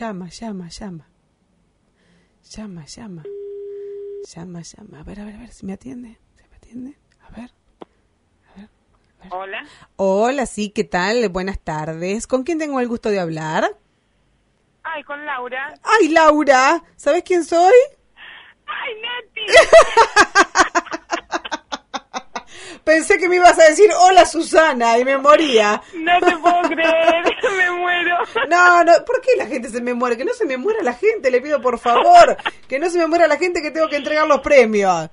llama, llama, llama. Llama, llama. Llama, llama. A ver, a ver, a ver si me atiende. ¿Se me atiende? A ver. Hola. Hola, sí, ¿qué tal? Buenas tardes. ¿Con quién tengo el gusto de hablar? Ay, con Laura. Ay, Laura, ¿sabes quién soy? Ay, Nati. Pensé que me ibas a decir hola Susana y me moría. No te puedo creer. No, no, ¿por qué la gente se me muere? Que no se me muera la gente, le pido por favor. Que no se me muera la gente que tengo que entregar los premios.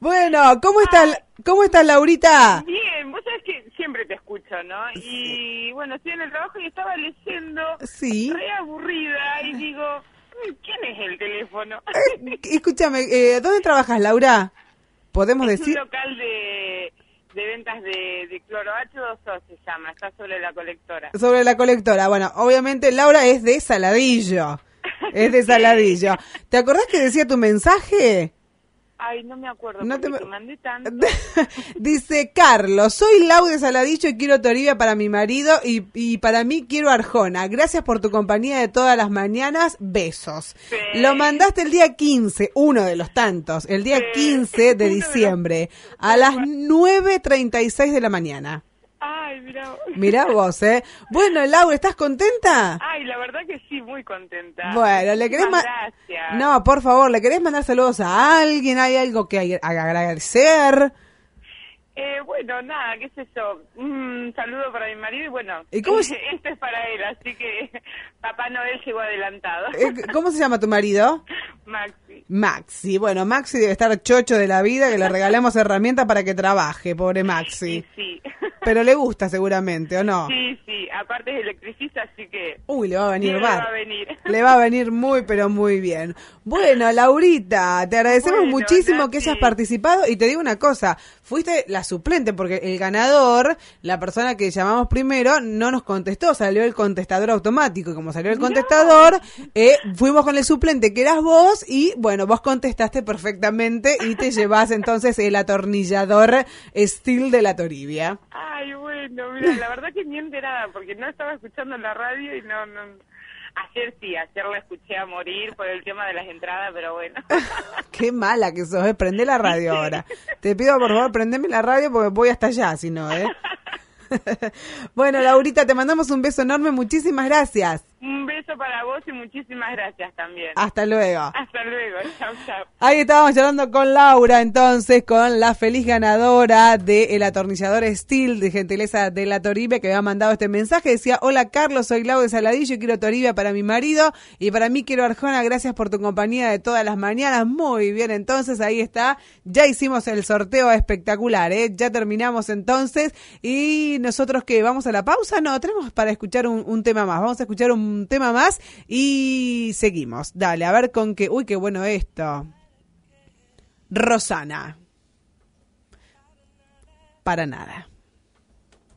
Bueno, ¿cómo estás, cómo estás Laurita? Bien, vos sabés que siempre te escucho, ¿no? Y bueno, estoy en el trabajo y estaba leyendo. Sí. Re aburrida y digo, "Mm, ¿quién es el teléfono? Eh, escúchame, eh, ¿dónde trabajas Laura? ¿Podemos es decir? un local de, de ventas de, de cloro H2O se llama, está sobre la colectora. Sobre la colectora. Bueno, obviamente Laura es de Saladillo. Es de Saladillo. ¿Te acordás que decía tu mensaje? Ay, no me acuerdo, No te- te mandé tanto. Dice Carlos, soy Lau de Saladillo y quiero Toribia para mi marido y, y para mí quiero Arjona. Gracias por tu compañía de todas las mañanas. Besos. Sí. Lo mandaste el día 15, uno de los tantos, el día Sí. 15 de diciembre, a las 9.36 de la mañana. Ay, mira. Mirá vos, ¿eh? Bueno, Laura, ¿estás contenta? Ay, la verdad que sí, muy contenta. Bueno, ¿le querés Muchísimas ma- Gracias. No, por favor, ¿le querés mandar saludos a alguien? ¿Hay algo que ag- agradecer? Eh, bueno, nada, qué sé yo. Un saludo para mi marido y bueno, ¿Y cómo se- este es para él, así que Papá Noel llegó adelantado. Eh, ¿Cómo se llama tu marido? Maxi. Maxi. Bueno, Maxi debe estar chocho de la vida, que le regalemos herramientas para que trabaje, pobre Sí, Maxi. sí. Pero le gusta seguramente, ¿o no? Sí, sí, aparte es electricista, así que Uy, le va a venir le va a venir. Le va a venir muy, pero muy bien. Bueno, Laurita, te agradecemos Bueno, muchísimo que hayas participado y te digo una cosa, fuiste la suplente porque el ganador, la persona que llamamos primero, no nos contestó, salió el contestador automático y como salió el contestador, eh, fuimos con el suplente que eras vos y bueno, vos contestaste perfectamente y te llevas entonces el atornillador Steel de la Toribia. Ay, bueno, mira, la verdad que ni enterada, porque no estaba escuchando la radio y no, no... Ayer sí, ayer la escuché a morir por el tema de las entradas, pero bueno. Qué mala que sos, eh. prende la radio ahora. Te pido por favor, prendeme la radio porque voy hasta allá, si no, ¿eh? bueno, Laurita, te mandamos un beso enorme, muchísimas gracias. Para vos y muchísimas gracias también. Hasta luego. Hasta luego, chao, chao. Ahí estábamos charlando con Laura, entonces, con la feliz ganadora del atornillador Steel de gentileza de la Toribe que me ha mandado este mensaje. Decía, hola Carlos, soy Lau de Saladillo y quiero Toribia para mi marido y para mí quiero Arjona, gracias por tu compañía de todas las mañanas. Muy bien, entonces ahí está. Ya hicimos el sorteo espectacular, ¿eh? Ya terminamos entonces y nosotros que vamos a la pausa, no, tenemos para escuchar un, un tema más. Vamos a escuchar un tema más y seguimos. Dale, a ver con qué. Uy, qué bueno esto. Rosana. Para nada.